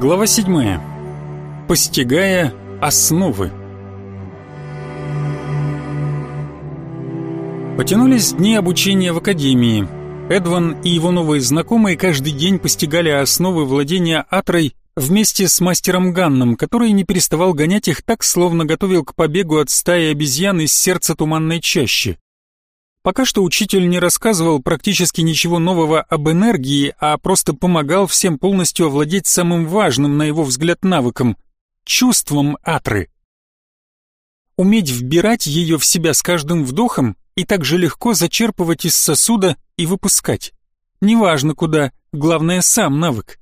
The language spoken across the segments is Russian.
Глава 7. Постигая основы. Потянулись дни обучения в академии. Эдван и его новые знакомые каждый день постигали основы владения Атрой вместе с мастером Ганном, который не переставал гонять их так, словно готовил к побегу от стаи обезьян из сердца туманной чащи. Пока что учитель не рассказывал практически ничего нового об энергии, а просто помогал всем полностью овладеть самым важным, на его взгляд, навыком — чувством атры. Уметь вбирать ее в себя с каждым вдохом и так же легко зачерпывать из сосуда и выпускать. Неважно куда, главное сам навык.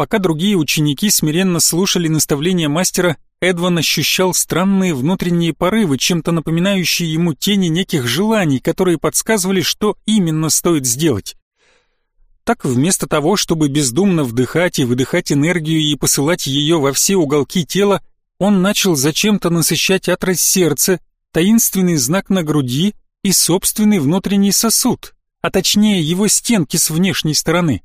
Пока другие ученики смиренно слушали наставления мастера, Эдван ощущал странные внутренние порывы, чем-то напоминающие ему тени неких желаний, которые подсказывали, что именно стоит сделать. Так вместо того, чтобы бездумно вдыхать и выдыхать энергию и посылать ее во все уголки тела, он начал зачем-то насыщать атрос сердца, таинственный знак на груди и собственный внутренний сосуд, а точнее его стенки с внешней стороны.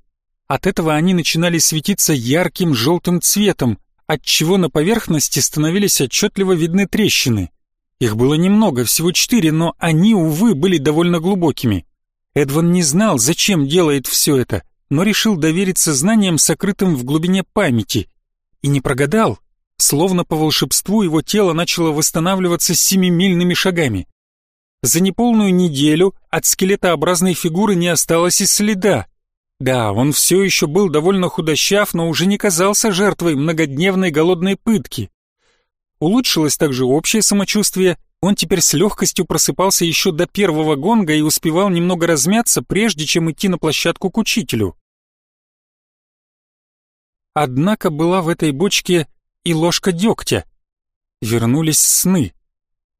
От этого они начинали светиться ярким желтым цветом, отчего на поверхности становились отчетливо видны трещины. Их было немного, всего четыре, но они, увы, были довольно глубокими. Эдван не знал, зачем делает все это, но решил довериться знаниям, сокрытым в глубине памяти. И не прогадал. Словно по волшебству его тело начало восстанавливаться семимильными шагами. За неполную неделю от скелетообразной фигуры не осталось и следа, да, он все еще был довольно худощав, но уже не казался жертвой многодневной голодной пытки. Улучшилось также общее самочувствие, он теперь с легкостью просыпался еще до первого гонга и успевал немного размяться, прежде чем идти на площадку к учителю. Однако была в этой бочке и ложка дегтя. Вернулись сны.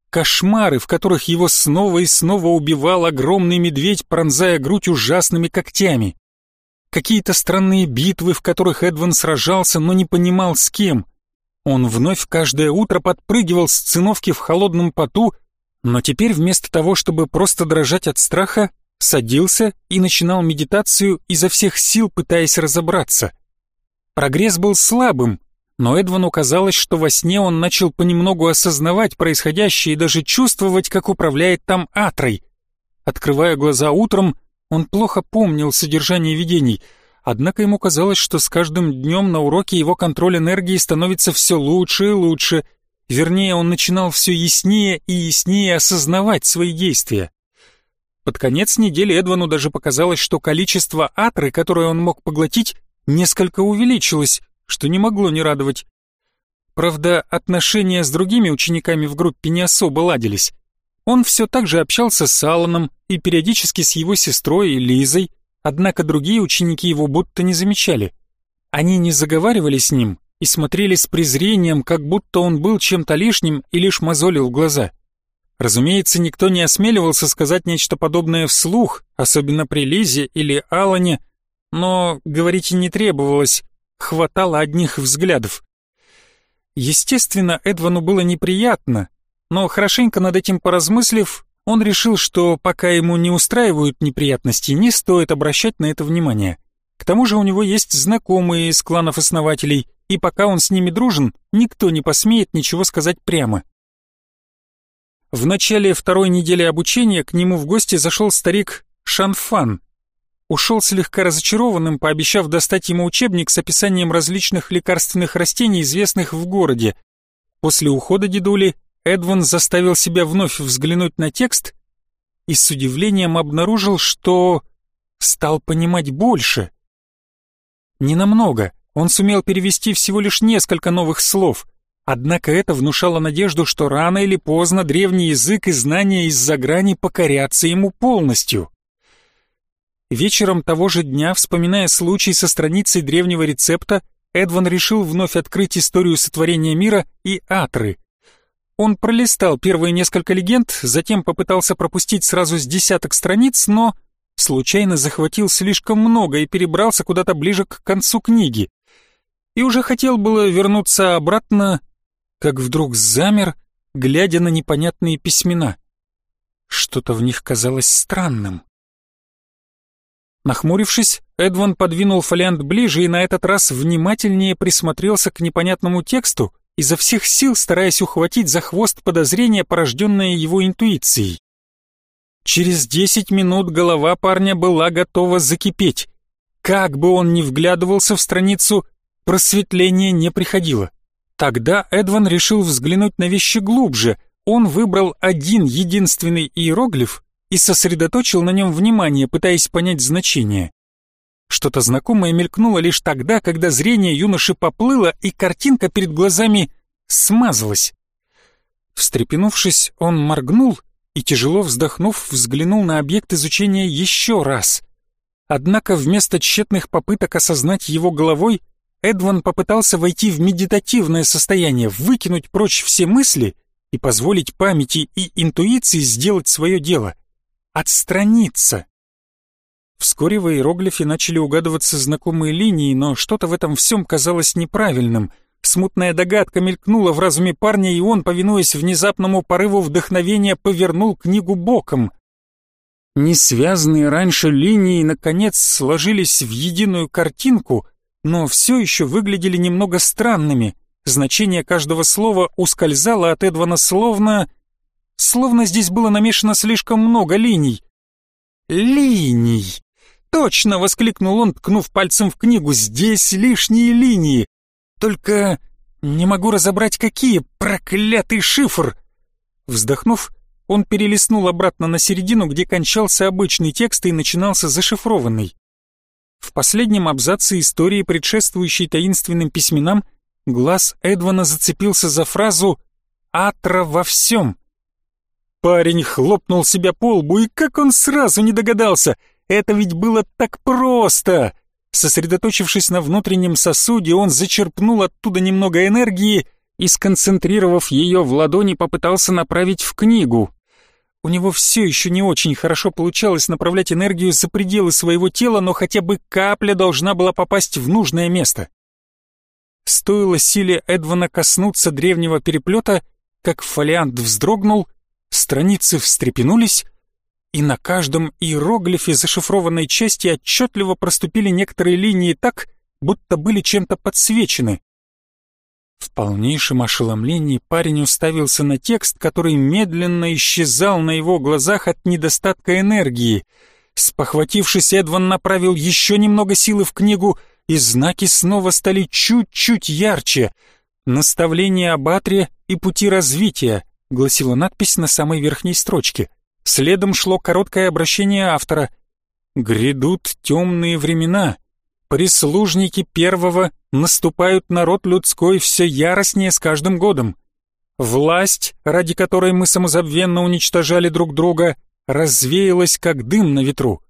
Кошмары, в которых его снова и снова убивал огромный медведь, пронзая грудь ужасными когтями какие-то странные битвы, в которых Эдван сражался, но не понимал с кем. Он вновь каждое утро подпрыгивал с циновки в холодном поту, но теперь вместо того, чтобы просто дрожать от страха, садился и начинал медитацию изо всех сил, пытаясь разобраться. Прогресс был слабым, но Эдвану казалось, что во сне он начал понемногу осознавать происходящее и даже чувствовать, как управляет там Атрой. Открывая глаза утром, он плохо помнил содержание видений, однако ему казалось, что с каждым днем на уроке его контроль энергии становится все лучше и лучше. Вернее, он начинал все яснее и яснее осознавать свои действия. Под конец недели Эдвану даже показалось, что количество атры, которое он мог поглотить, несколько увеличилось, что не могло не радовать. Правда, отношения с другими учениками в группе не особо ладились. Он все так же общался с Алланом и периодически с его сестрой Лизой, однако другие ученики его будто не замечали. Они не заговаривали с ним и смотрели с презрением, как будто он был чем-то лишним и лишь мозолил глаза. Разумеется, никто не осмеливался сказать нечто подобное вслух, особенно при Лизе или Алане, но говорить и не требовалось, хватало одних взглядов. Естественно, Эдвану было неприятно, но хорошенько над этим поразмыслив, он решил, что пока ему не устраивают неприятности, не стоит обращать на это внимание. К тому же у него есть знакомые из кланов основателей, и пока он с ними дружен, никто не посмеет ничего сказать прямо. В начале второй недели обучения к нему в гости зашел старик Шанфан. Ушел слегка разочарованным, пообещав достать ему учебник с описанием различных лекарственных растений, известных в городе. После ухода дедули Эдван заставил себя вновь взглянуть на текст и с удивлением обнаружил, что стал понимать больше. Ненамного, он сумел перевести всего лишь несколько новых слов, однако это внушало надежду, что рано или поздно древний язык и знания из-за грани покорятся ему полностью. Вечером того же дня, вспоминая случай со страницей древнего рецепта, Эдван решил вновь открыть историю сотворения мира и Атры — он пролистал первые несколько легенд, затем попытался пропустить сразу с десяток страниц, но случайно захватил слишком много и перебрался куда-то ближе к концу книги. И уже хотел было вернуться обратно, как вдруг замер, глядя на непонятные письмена. Что-то в них казалось странным. Нахмурившись, Эдван подвинул фолиант ближе и на этот раз внимательнее присмотрелся к непонятному тексту, изо всех сил стараясь ухватить за хвост подозрения, порожденное его интуицией. Через десять минут голова парня была готова закипеть. Как бы он ни вглядывался в страницу, просветление не приходило. Тогда Эдван решил взглянуть на вещи глубже. Он выбрал один единственный иероглиф и сосредоточил на нем внимание, пытаясь понять значение. Что-то знакомое мелькнуло лишь тогда, когда зрение юноши поплыло и картинка перед глазами смазалась. Встрепенувшись, он моргнул и, тяжело вздохнув, взглянул на объект изучения еще раз. Однако вместо тщетных попыток осознать его головой, Эдван попытался войти в медитативное состояние, выкинуть прочь все мысли и позволить памяти и интуиции сделать свое дело — отстраниться. Вскоре в иероглифе начали угадываться знакомые линии, но что-то в этом всем казалось неправильным. Смутная догадка мелькнула в разуме парня, и он, повинуясь внезапному порыву вдохновения, повернул книгу боком. Несвязанные раньше линии, наконец, сложились в единую картинку, но все еще выглядели немного странными. Значение каждого слова ускользало от Эдвана словно Словно здесь было намешано слишком много линий. «Линий!» «Точно!» — воскликнул он, ткнув пальцем в книгу. «Здесь лишние линии! Только не могу разобрать, какие! Проклятый шифр!» Вздохнув, он перелистнул обратно на середину, где кончался обычный текст и начинался зашифрованный. В последнем абзаце истории, предшествующей таинственным письменам, глаз Эдвана зацепился за фразу «Атра во всем». Парень хлопнул себя по лбу, и как он сразу не догадался! Это ведь было так просто! Сосредоточившись на внутреннем сосуде, он зачерпнул оттуда немного энергии и, сконцентрировав ее в ладони, попытался направить в книгу. У него все еще не очень хорошо получалось направлять энергию за пределы своего тела, но хотя бы капля должна была попасть в нужное место. Стоило силе Эдвана коснуться древнего переплета, как фолиант вздрогнул Страницы встрепенулись, и на каждом иероглифе зашифрованной части отчетливо проступили некоторые линии так, будто были чем-то подсвечены. В полнейшем ошеломлении парень уставился на текст, который медленно исчезал на его глазах от недостатка энергии. Спохватившись, Эдван направил еще немного силы в книгу, и знаки снова стали чуть-чуть ярче. Наставление об Атре и пути развития, — гласила надпись на самой верхней строчке. Следом шло короткое обращение автора. «Грядут темные времена. Прислужники первого наступают народ людской все яростнее с каждым годом. Власть, ради которой мы самозабвенно уничтожали друг друга, развеялась как дым на ветру.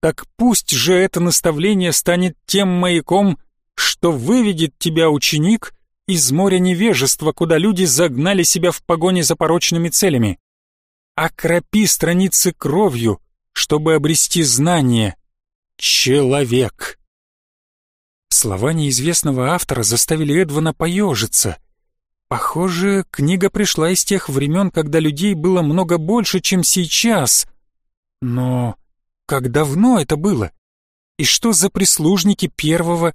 Так пусть же это наставление станет тем маяком, что выведет тебя, ученик, из моря невежества, куда люди загнали себя в погоне за порочными целями. Окропи страницы кровью, чтобы обрести знание. Человек. Слова неизвестного автора заставили Эдвана поежиться. Похоже, книга пришла из тех времен, когда людей было много больше, чем сейчас. Но как давно это было? И что за прислужники первого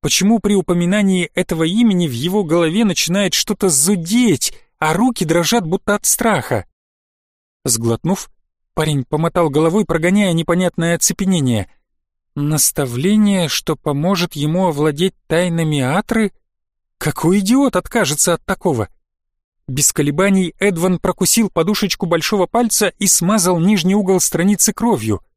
Почему при упоминании этого имени в его голове начинает что-то зудеть, а руки дрожат будто от страха? Сглотнув, парень помотал головой, прогоняя непонятное оцепенение. Наставление, что поможет ему овладеть тайнами Атры? Какой идиот откажется от такого? Без колебаний Эдван прокусил подушечку большого пальца и смазал нижний угол страницы кровью —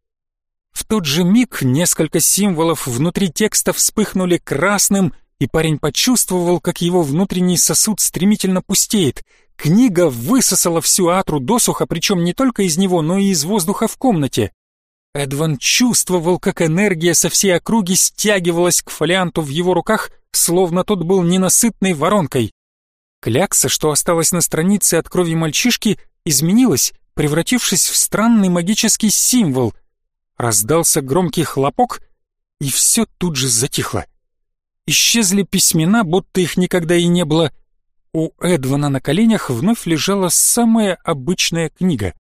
в тот же миг несколько символов внутри текста вспыхнули красным, и парень почувствовал, как его внутренний сосуд стремительно пустеет. Книга высосала всю атру досуха, причем не только из него, но и из воздуха в комнате. Эдван чувствовал, как энергия со всей округи стягивалась к фолианту в его руках, словно тот был ненасытной воронкой. Клякса, что осталась на странице от крови мальчишки, изменилась, превратившись в странный магический символ — Раздался громкий хлопок, и все тут же затихло. Исчезли письмена, будто их никогда и не было. У Эдвана на коленях вновь лежала самая обычная книга.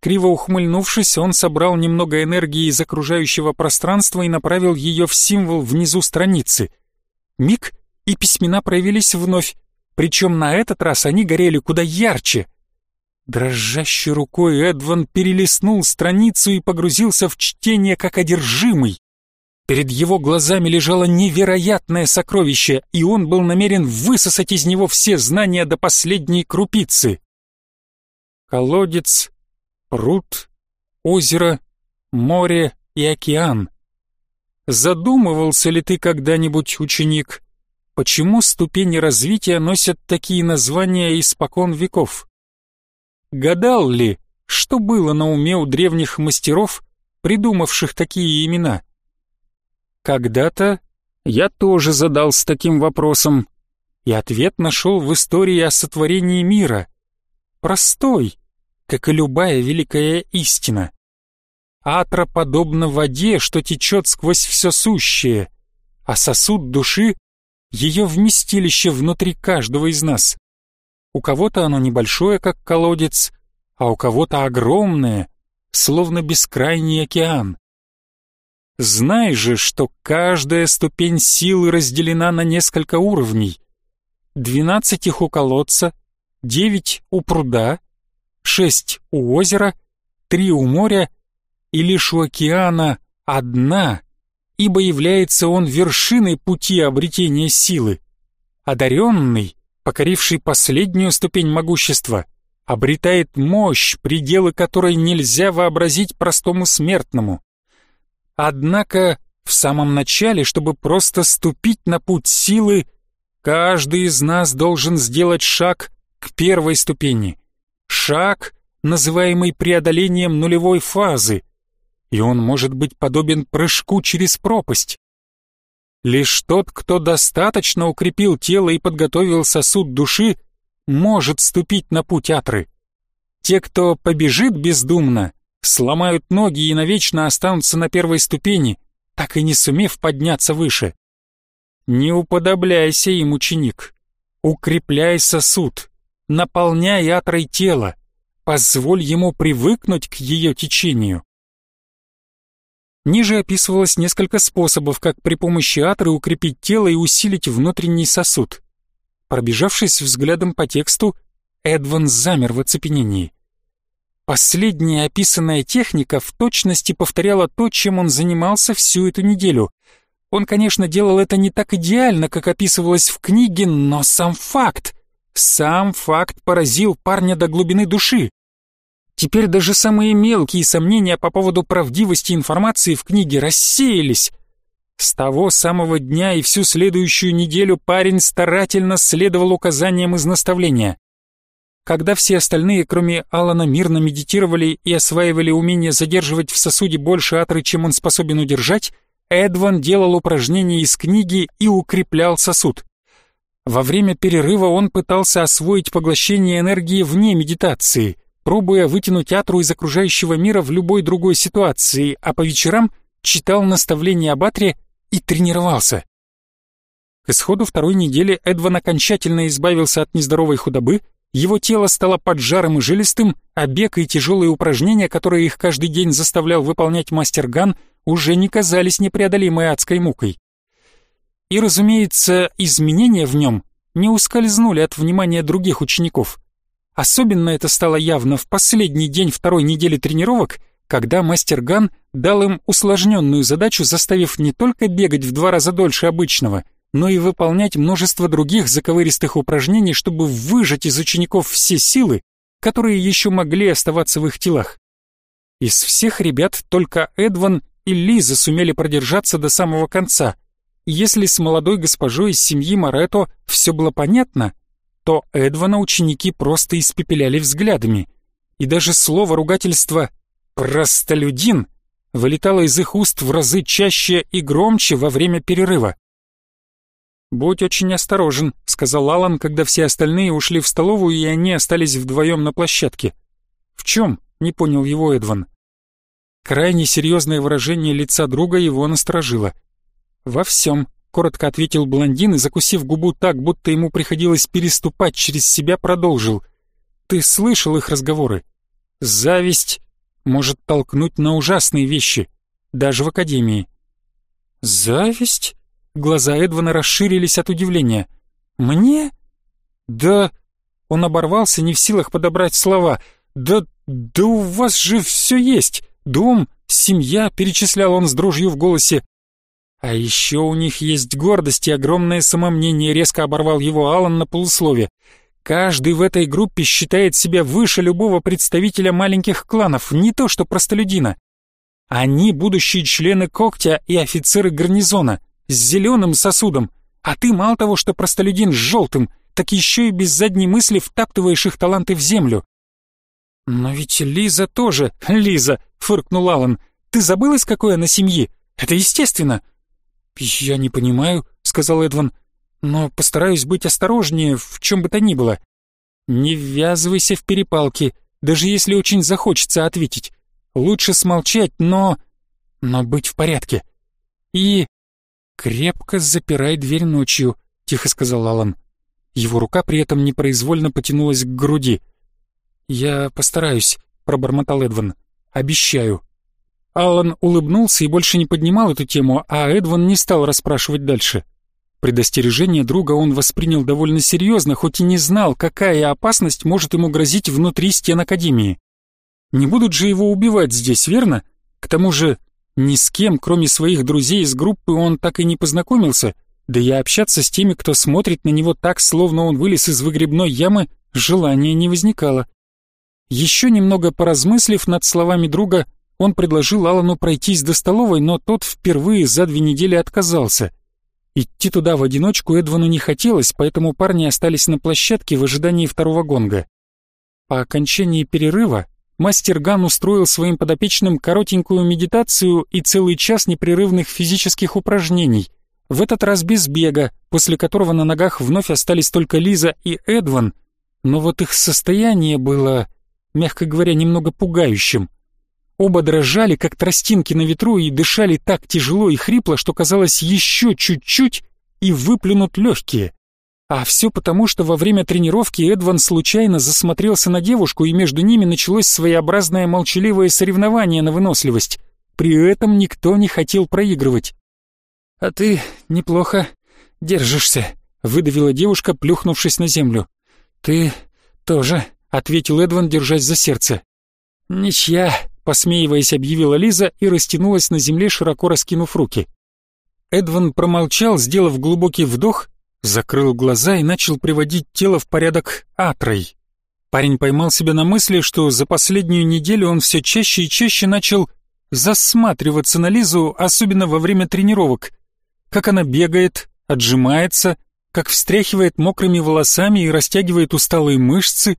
Криво ухмыльнувшись, он собрал немного энергии из окружающего пространства и направил ее в символ внизу страницы. Миг, и письмена проявились вновь, причем на этот раз они горели куда ярче. Дрожащей рукой Эдван перелистнул страницу и погрузился в чтение как одержимый. Перед его глазами лежало невероятное сокровище, и он был намерен высосать из него все знания до последней крупицы. Колодец, пруд, озеро, море и океан. Задумывался ли ты когда-нибудь, ученик, почему ступени развития носят такие названия испокон веков? Гадал ли, что было на уме у древних мастеров, придумавших такие имена? Когда-то я тоже задался таким вопросом, и ответ нашел в истории о сотворении мира. Простой, как и любая великая истина. Атра подобна воде, что течет сквозь все сущее, а сосуд души — ее вместилище внутри каждого из нас. У кого-то оно небольшое, как колодец, а у кого-то огромное, словно бескрайний океан. Знай же, что каждая ступень силы разделена на несколько уровней. Двенадцать их у колодца, девять у пруда — шесть у озера, три у моря и лишь у океана одна, ибо является он вершиной пути обретения силы. Одаренный, покоривший последнюю ступень могущества, обретает мощь, пределы которой нельзя вообразить простому смертному. Однако в самом начале, чтобы просто ступить на путь силы, каждый из нас должен сделать шаг к первой ступени шаг, называемый преодолением нулевой фазы, и он может быть подобен прыжку через пропасть. Лишь тот, кто достаточно укрепил тело и подготовил сосуд души, может ступить на путь Атры. Те, кто побежит бездумно, сломают ноги и навечно останутся на первой ступени, так и не сумев подняться выше. Не уподобляйся им, ученик. Укрепляй сосуд, наполняй атрой тело, позволь ему привыкнуть к ее течению. Ниже описывалось несколько способов, как при помощи атры укрепить тело и усилить внутренний сосуд. Пробежавшись взглядом по тексту, Эдван замер в оцепенении. Последняя описанная техника в точности повторяла то, чем он занимался всю эту неделю. Он, конечно, делал это не так идеально, как описывалось в книге, но сам факт — сам факт поразил парня до глубины души. Теперь даже самые мелкие сомнения по поводу правдивости информации в книге рассеялись. С того самого дня и всю следующую неделю парень старательно следовал указаниям из наставления. Когда все остальные, кроме Алана, мирно медитировали и осваивали умение задерживать в сосуде больше атры, чем он способен удержать, Эдван делал упражнения из книги и укреплял сосуд. Во время перерыва он пытался освоить поглощение энергии вне медитации, пробуя вытянуть атру из окружающего мира в любой другой ситуации, а по вечерам читал наставления об атре и тренировался. К исходу второй недели Эдван окончательно избавился от нездоровой худобы, его тело стало поджарым и жилистым, а бег и тяжелые упражнения, которые их каждый день заставлял выполнять мастер Ган, уже не казались непреодолимой адской мукой. И, разумеется, изменения в нем не ускользнули от внимания других учеников. Особенно это стало явно в последний день второй недели тренировок, когда мастер Ган дал им усложненную задачу, заставив не только бегать в два раза дольше обычного, но и выполнять множество других заковыристых упражнений, чтобы выжать из учеников все силы, которые еще могли оставаться в их телах. Из всех ребят только Эдван и Лиза сумели продержаться до самого конца, если с молодой госпожой из семьи Морето все было понятно, то Эдвана ученики просто испепеляли взглядами, и даже слово ругательства «простолюдин» вылетало из их уст в разы чаще и громче во время перерыва. «Будь очень осторожен», — сказал Алан, когда все остальные ушли в столовую, и они остались вдвоем на площадке. «В чем?» — не понял его Эдван. Крайне серьезное выражение лица друга его насторожило. «Во всем», — коротко ответил блондин и, закусив губу так, будто ему приходилось переступать через себя, продолжил. «Ты слышал их разговоры? Зависть может толкнуть на ужасные вещи, даже в академии. Зависть? Глаза Эдвана расширились от удивления. Мне? Да... Он оборвался, не в силах подобрать слова. «Да... да у вас же все есть! Дом, семья», — перечислял он с дрожью в голосе. «А еще у них есть гордость и огромное самомнение», — резко оборвал его Алан на полуслове. «Каждый в этой группе считает себя выше любого представителя маленьких кланов, не то что простолюдина. Они будущие члены когтя и офицеры гарнизона, с зеленым сосудом, а ты мало того, что простолюдин с желтым, так еще и без задней мысли втаптываешь их таланты в землю. «Но ведь Лиза тоже...» «Лиза!» — фыркнул Алан. «Ты забыл, из какой она семьи? Это естественно!» «Я не понимаю», — сказал Эдван. «Но постараюсь быть осторожнее в чем бы то ни было. Не ввязывайся в перепалки, даже если очень захочется ответить. Лучше смолчать, но... но быть в порядке. И... крепко запирай дверь ночью», — тихо сказал Алан. Его рука при этом непроизвольно потянулась к груди. «Я постараюсь», — пробормотал Эдван. «Обещаю». Аллан улыбнулся и больше не поднимал эту тему, а Эдван не стал расспрашивать дальше. Предостережение друга он воспринял довольно серьезно, хоть и не знал, какая опасность может ему грозить внутри стен Академии. Не будут же его убивать здесь, верно? К тому же ни с кем, кроме своих друзей из группы, он так и не познакомился, да и общаться с теми, кто смотрит на него так, словно он вылез из выгребной ямы, желания не возникало. Еще немного поразмыслив над словами друга, он предложил Алану пройтись до столовой, но тот впервые за две недели отказался. Идти туда в одиночку Эдвану не хотелось, поэтому парни остались на площадке в ожидании второго гонга. По окончании перерыва мастер Ган устроил своим подопечным коротенькую медитацию и целый час непрерывных физических упражнений — в этот раз без бега, после которого на ногах вновь остались только Лиза и Эдван, но вот их состояние было, мягко говоря, немного пугающим. Оба дрожали, как тростинки на ветру, и дышали так тяжело и хрипло, что казалось еще чуть-чуть и выплюнут легкие. А все потому, что во время тренировки Эдван случайно засмотрелся на девушку, и между ними началось своеобразное молчаливое соревнование на выносливость. При этом никто не хотел проигрывать. «А ты неплохо держишься», — выдавила девушка, плюхнувшись на землю. «Ты тоже», — ответил Эдван, держась за сердце. «Ничья», — посмеиваясь, объявила Лиза и растянулась на земле, широко раскинув руки. Эдван промолчал, сделав глубокий вдох, закрыл глаза и начал приводить тело в порядок атрой. Парень поймал себя на мысли, что за последнюю неделю он все чаще и чаще начал засматриваться на Лизу, особенно во время тренировок — как она бегает, отжимается, как встряхивает мокрыми волосами и растягивает усталые мышцы.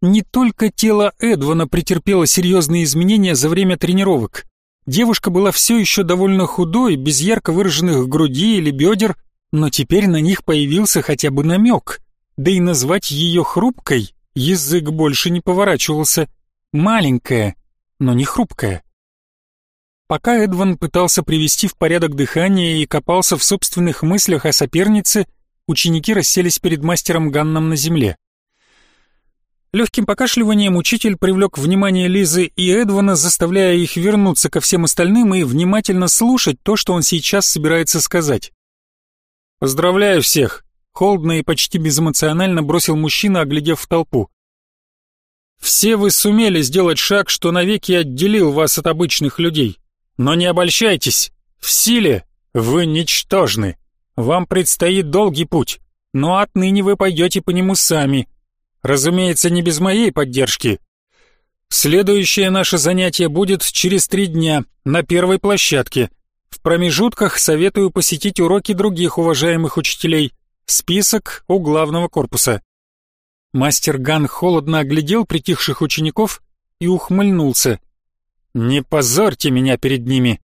Не только тело Эдвана претерпело серьезные изменения за время тренировок. Девушка была все еще довольно худой, без ярко выраженных груди или бедер, но теперь на них появился хотя бы намек. Да и назвать ее хрупкой язык больше не поворачивался. Маленькая, но не хрупкая. Пока Эдван пытался привести в порядок дыхание и копался в собственных мыслях о сопернице, ученики расселись перед мастером Ганном на земле. Легким покашливанием учитель привлек внимание Лизы и Эдвана, заставляя их вернуться ко всем остальным и внимательно слушать то, что он сейчас собирается сказать. «Поздравляю всех!» — холодно и почти безэмоционально бросил мужчина, оглядев в толпу. «Все вы сумели сделать шаг, что навеки отделил вас от обычных людей. Но не обольщайтесь, в силе вы ничтожны. Вам предстоит долгий путь, но отныне вы пойдете по нему сами. Разумеется, не без моей поддержки. Следующее наше занятие будет через три дня на первой площадке. В промежутках советую посетить уроки других уважаемых учителей. Список у главного корпуса. Мастер Ган холодно оглядел притихших учеников и ухмыльнулся. Не позорьте меня перед ними.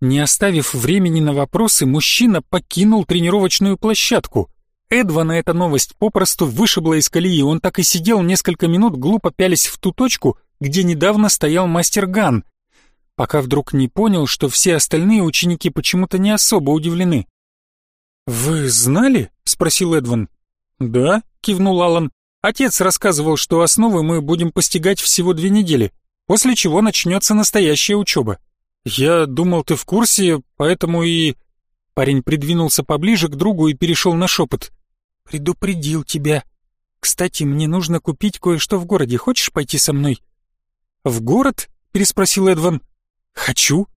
Не оставив времени на вопросы, мужчина покинул тренировочную площадку. Эдвана эта новость попросту вышибла из колеи, он так и сидел несколько минут, глупо пялись в ту точку, где недавно стоял мастер Ган, пока вдруг не понял, что все остальные ученики почему-то не особо удивлены. «Вы знали?» — спросил Эдван. «Да», — кивнул Алан. «Отец рассказывал, что основы мы будем постигать всего две недели. после чего начнется настоящая учеба. Я думал, ты в курсе, поэтому и...» Парень придвинулся поближе к другу и перешел на шепот. «Предупредил тебя. Кстати, мне нужно купить кое-что в городе. Хочешь пойти со мной?» «В город?» — переспросил Эдван. «Хочу»,